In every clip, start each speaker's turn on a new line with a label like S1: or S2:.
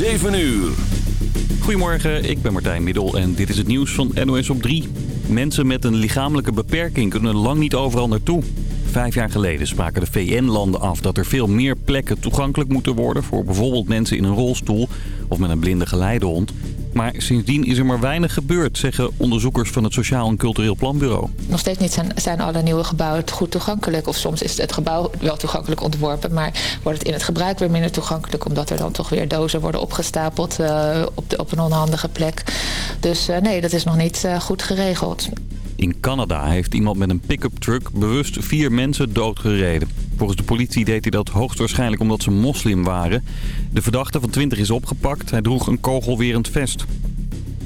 S1: 7 uur.
S2: Goedemorgen, ik ben Martijn Middel en dit is het nieuws van NOS op 3. Mensen met een lichamelijke beperking kunnen lang niet overal naartoe. Vijf jaar geleden spraken de VN-landen af dat er veel meer plekken toegankelijk moeten worden... voor bijvoorbeeld mensen in een rolstoel of met een blinde geleidehond. Maar sindsdien is er maar weinig gebeurd, zeggen onderzoekers van het Sociaal en Cultureel Planbureau.
S3: Nog steeds niet zijn, alle nieuwe gebouwen goed toegankelijk. Of soms is het gebouw wel toegankelijk ontworpen, maar wordt het in het gebruik weer minder toegankelijk. Omdat er dan toch weer dozen worden opgestapeld uh, op, de, op een onhandige plek. Dus uh, nee, dat is nog niet uh, goed geregeld.
S2: In Canada heeft iemand met een pick-up truck bewust vier mensen doodgereden. Volgens de politie deed hij dat hoogstwaarschijnlijk omdat ze moslim waren. De verdachte van 20 is opgepakt. Hij droeg een kogelwerend vest.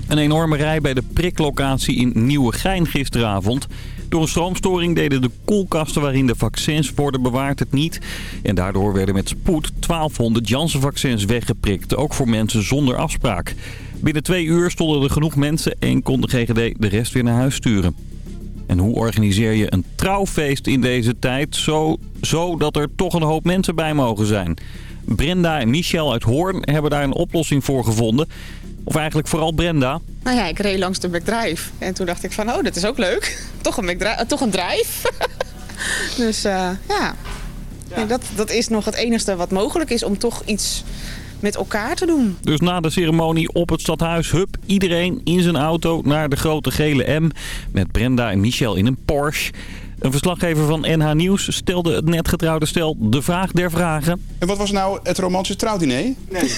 S2: Een enorme rij bij de priklocatie in Nieuwegein gisteravond. Door een stroomstoring deden de koelkasten waarin de vaccins worden bewaard het niet. En daardoor werden met spoed 1200 Janssen-vaccins weggeprikt. Ook voor mensen zonder afspraak. Binnen twee uur stonden er genoeg mensen en kon de GGD de rest weer naar huis sturen. En hoe organiseer je een trouwfeest in deze tijd zo, zo dat er toch een hoop mensen bij mogen zijn? Brenda en Michel uit Hoorn hebben daar een oplossing voor gevonden. Of eigenlijk vooral Brenda.
S4: Nou ja, ik reed langs de McDrive. En toen dacht ik van, oh, dat is ook leuk. Toch een, McDrive, toch een drive. dus uh, ja, ja. En dat, dat is nog het enige wat mogelijk is om toch iets met elkaar te doen.
S2: Dus na de ceremonie op het stadhuis, hup, iedereen in zijn auto naar de grote gele M. Met Brenda en Michel in een Porsche. Een verslaggever van NH Nieuws stelde het net getrouwde stel de vraag der vragen.
S5: En wat was nou het romantische trouwdiner?
S4: Nee.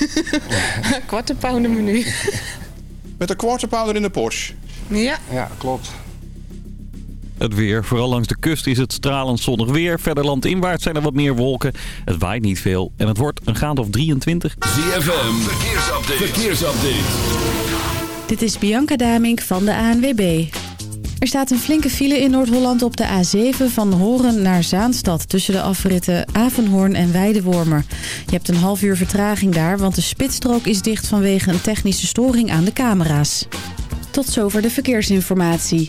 S4: Quarter menu.
S5: Met een quarter pounder in de Porsche?
S4: Ja.
S5: Ja, klopt.
S2: Het weer. Vooral langs de kust is het stralend zonnig weer. Verder landinwaarts zijn er wat meer wolken. Het waait niet veel en het wordt een graad of 23.
S1: ZFM, verkeersupdate. verkeersupdate.
S6: Dit is Bianca Damink van de ANWB. Er staat een flinke file in Noord-Holland op de A7 van Horen naar Zaanstad... tussen de afritten Avenhoorn en Weidewormer. Je hebt een half uur vertraging daar, want de spitsstrook is dicht... vanwege een technische storing aan de camera's. Tot zover de verkeersinformatie.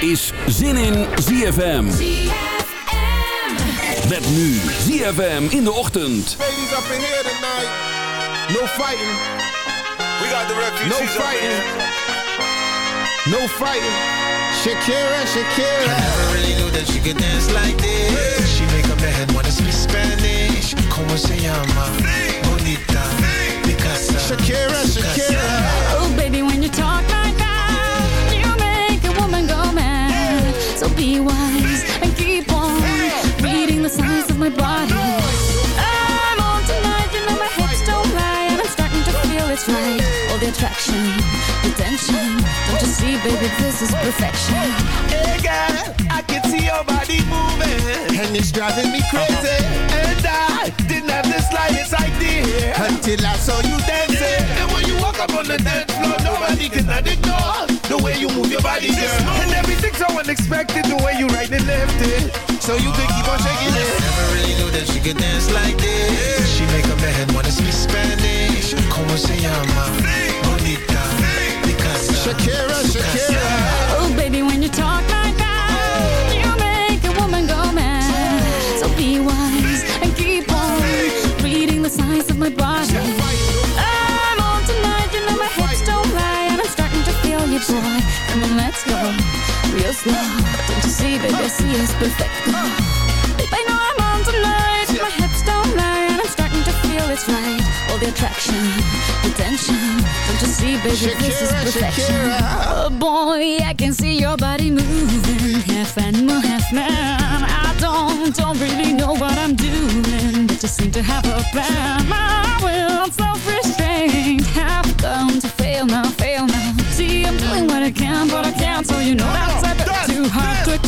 S1: Is Zin in ZFM. Met nu ZFM in de ochtend.
S7: Ladies up in here tonight. No fighting.
S8: We got the refugees
S7: No fighting. No fighting. Shakira, Shakira.
S9: Never really knew that she could dance like this.
S7: Moving. And it's driving me crazy. And I didn't have the slightest idea. Until I saw you dancing. And when you walk up on the dance floor, nobody can ignore the way you move your body, girl. And everything's so unexpected, the way you right and left it. So you can keep on shaking it.
S9: Never really knew that she could dance like this. She make a man wanna speak Spanish. Como se llama? Bonita. Picasa.
S7: Shakira, Shakira.
S10: Bessie is perfect. Uh. They play I'm on tonight. Yeah. My hips don't lie, and I'm starting to feel it's right. All the attraction, the tension. Don't you see, baby, Shakira, this is perfection.
S7: Shakira.
S10: Oh boy, I can see your body moving, half animal, half man. I don't, don't really know what I'm doing, but just seem to have a plan. My will, self-restrained. have come to fail now, fail now. See, I'm doing what I can, but I can't, so you know that's a bit too hard. to.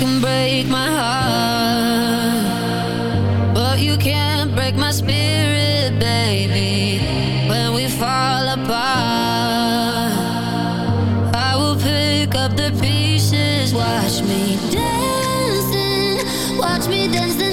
S11: Can break my heart, but you can't break my spirit, baby. When we fall apart, I will pick up the pieces. Watch me dancing, watch me dance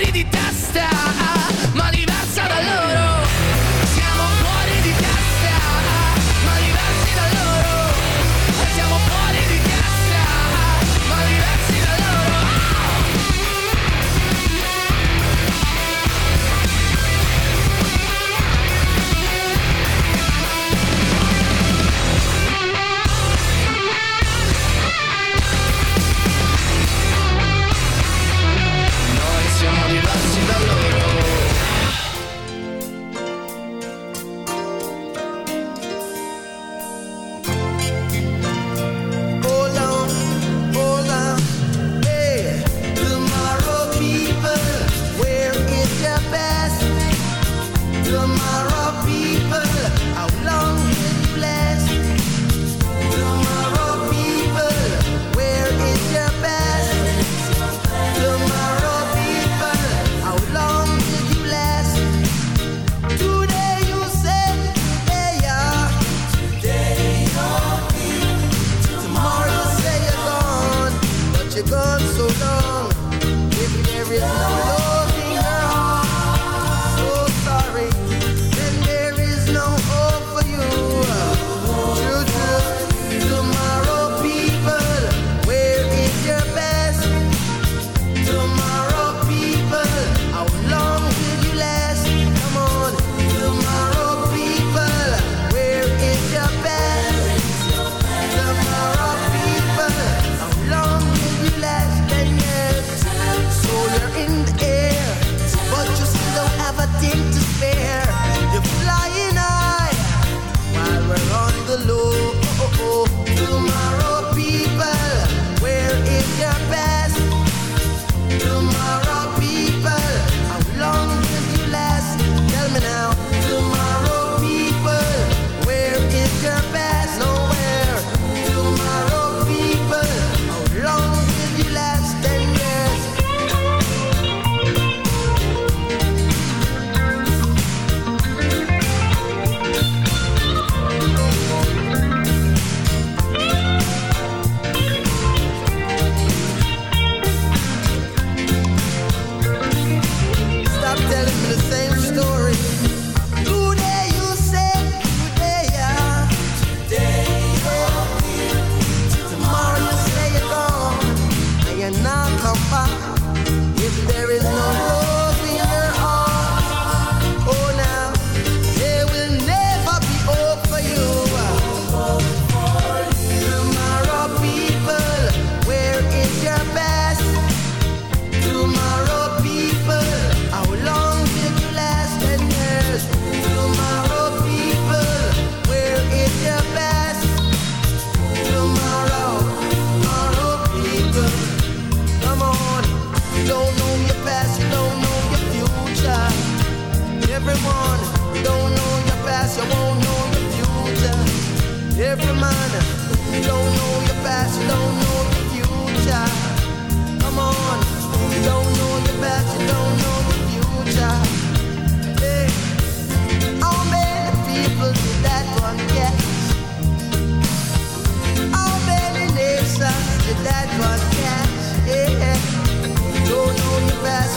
S12: fuori di testa, ma diversa da loro.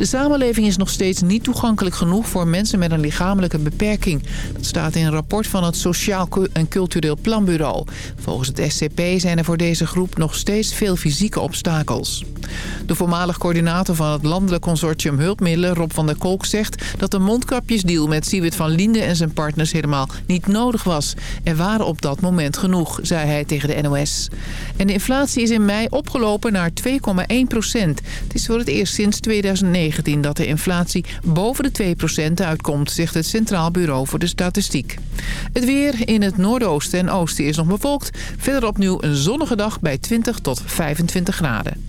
S13: De samenleving is nog steeds niet toegankelijk genoeg voor mensen met een lichamelijke beperking. Dat staat in een rapport van het Sociaal en Cultureel Planbureau. Volgens het SCP zijn er voor deze groep nog steeds veel fysieke obstakels. De voormalig coördinator van het landelijk consortium hulpmiddelen, Rob van der Kolk, zegt dat de mondkapjesdeal met Siewit van Linden en zijn partners helemaal niet nodig was. Er waren op dat moment genoeg, zei hij tegen de NOS. En de inflatie is in mei opgelopen naar 2,1 procent. Het is voor het eerst sinds 2019 dat de inflatie boven de 2 procent uitkomt, zegt het Centraal Bureau voor de Statistiek. Het weer in het noordoosten en oosten is nog bewolkt. Verder opnieuw een zonnige dag bij 20 tot 25 graden.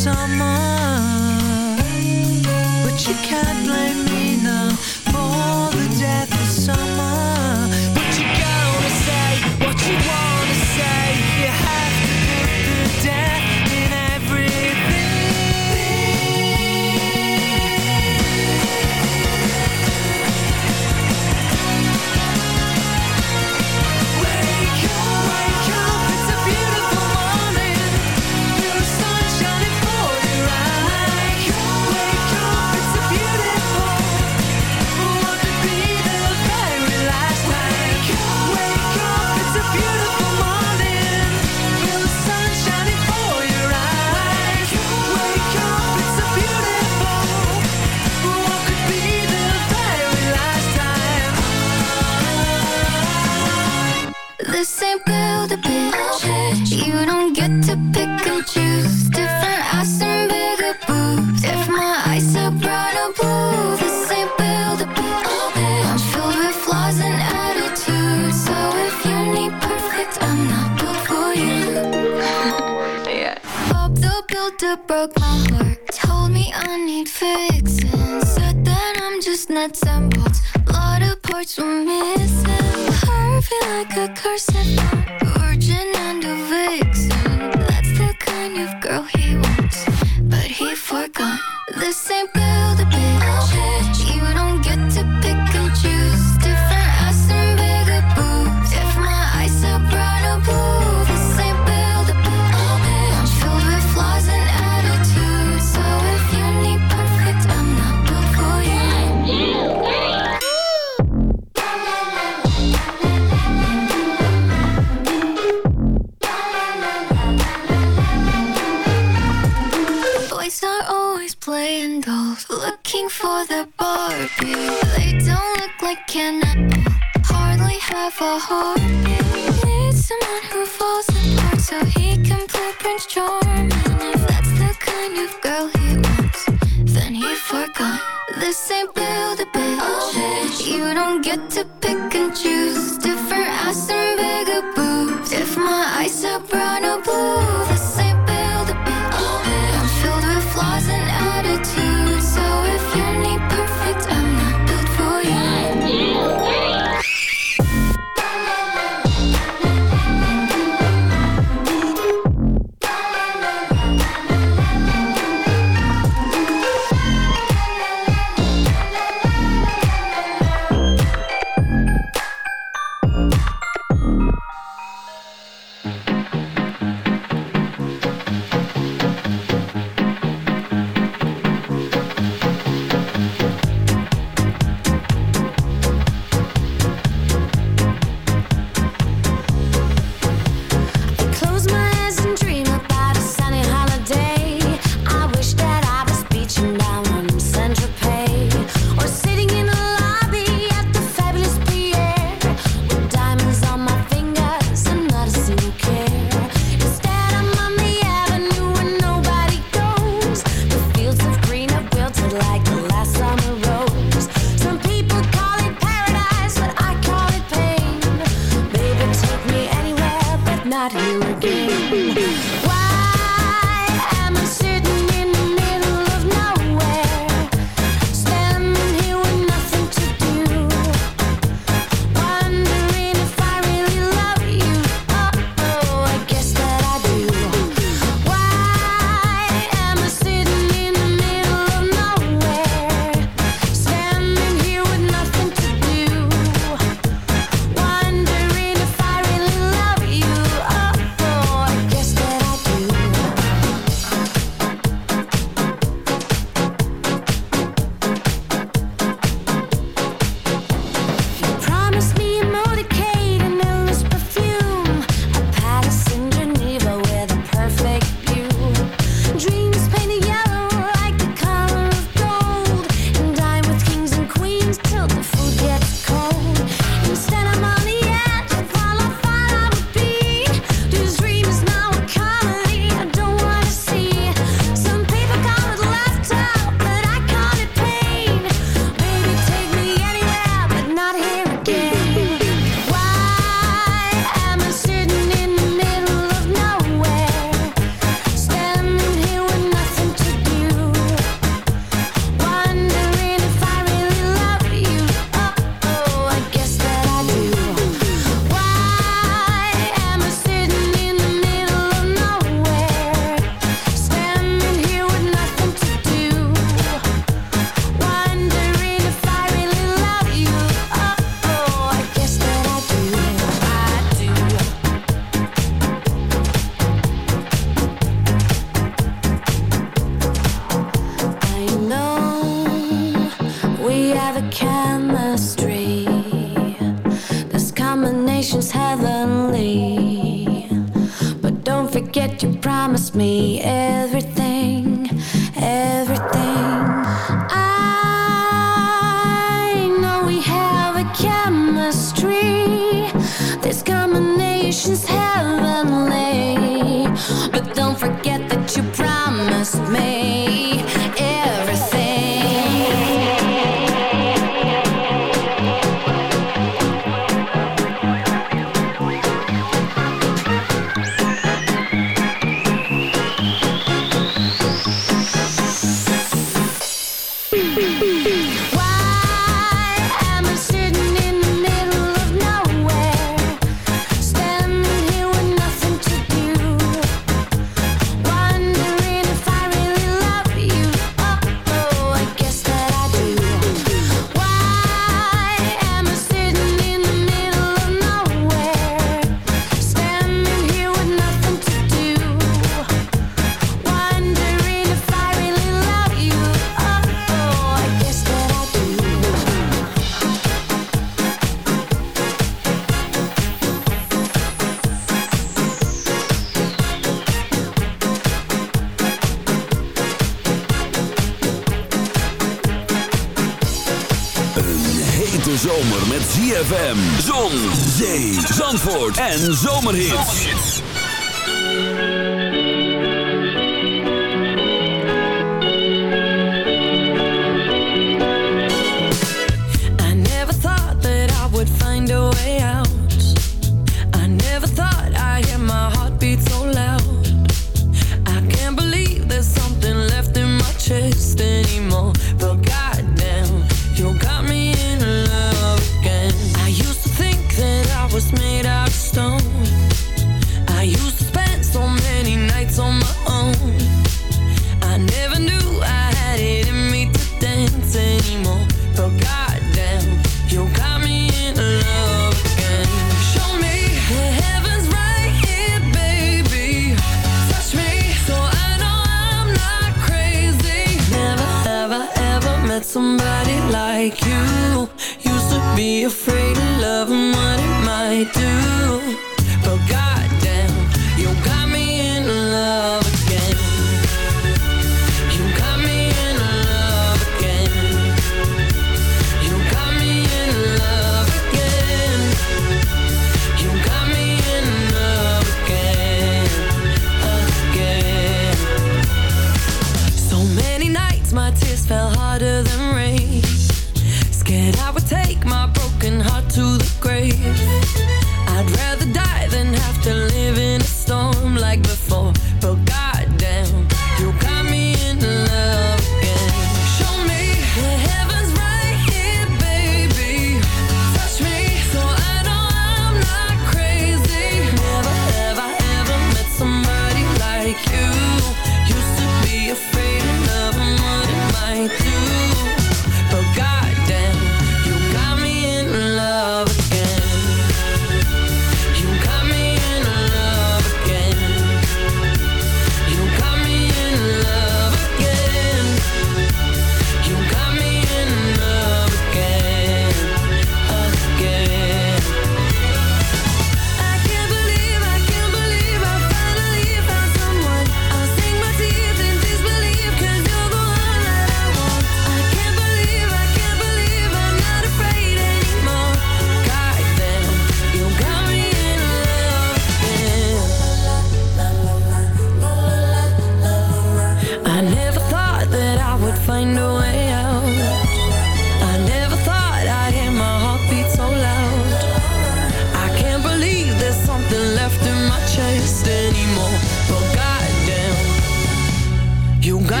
S14: summer. But you can't blame me for the
S15: Barbie, They don't look like can I hardly have a heart. You need someone who falls apart So he can play Prince Charming. If that's the kind of girl he wants Then he forgot. This ain't build a bitch You don't get to pick and choose. Different ass and bigger boobs. If my eyes are brown or blue
S16: heavenly. But don't forget you promised me everything.
S1: en zomerhits.
S11: I never thought that I would find a way out. I never thought I hear my so loud. I can't believe there's something left in my chest anymore.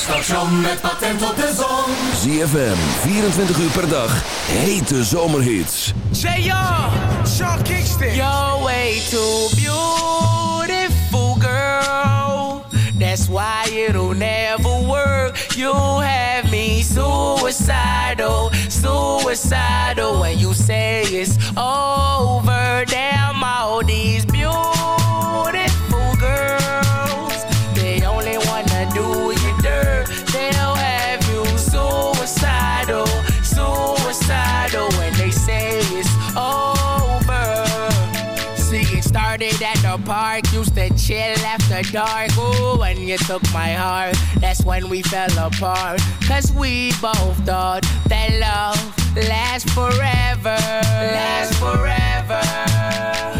S15: Station met patent op de zon.
S17: ZFM, 24 uur per dag, hete zomerhits.
S18: J.R. Sean Kingston. You're way too beautiful, girl. That's why it'll never work. You have me suicidal, suicidal. When you say it's over, damn all these park, used to chill after dark. Ooh, when you took my heart, that's when we fell apart. Cause we both thought that love lasts forever. Lasts forever.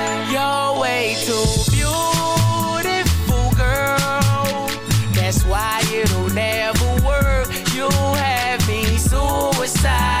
S18: You're way too beautiful, girl. That's why it'll never work. You have me suicidal,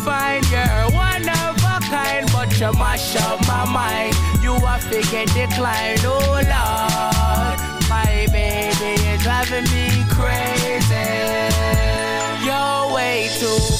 S18: defined. You're one of a kind, but you mash up my mind. You are figure decline, oh Lord. My baby is driving me crazy. You're way too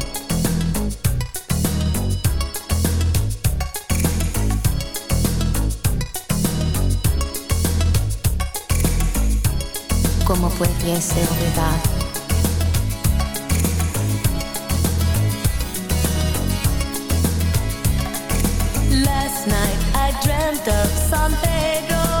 S14: ¿Cómo pudiese olvidar?
S11: Last night I dreamt of San Pedro.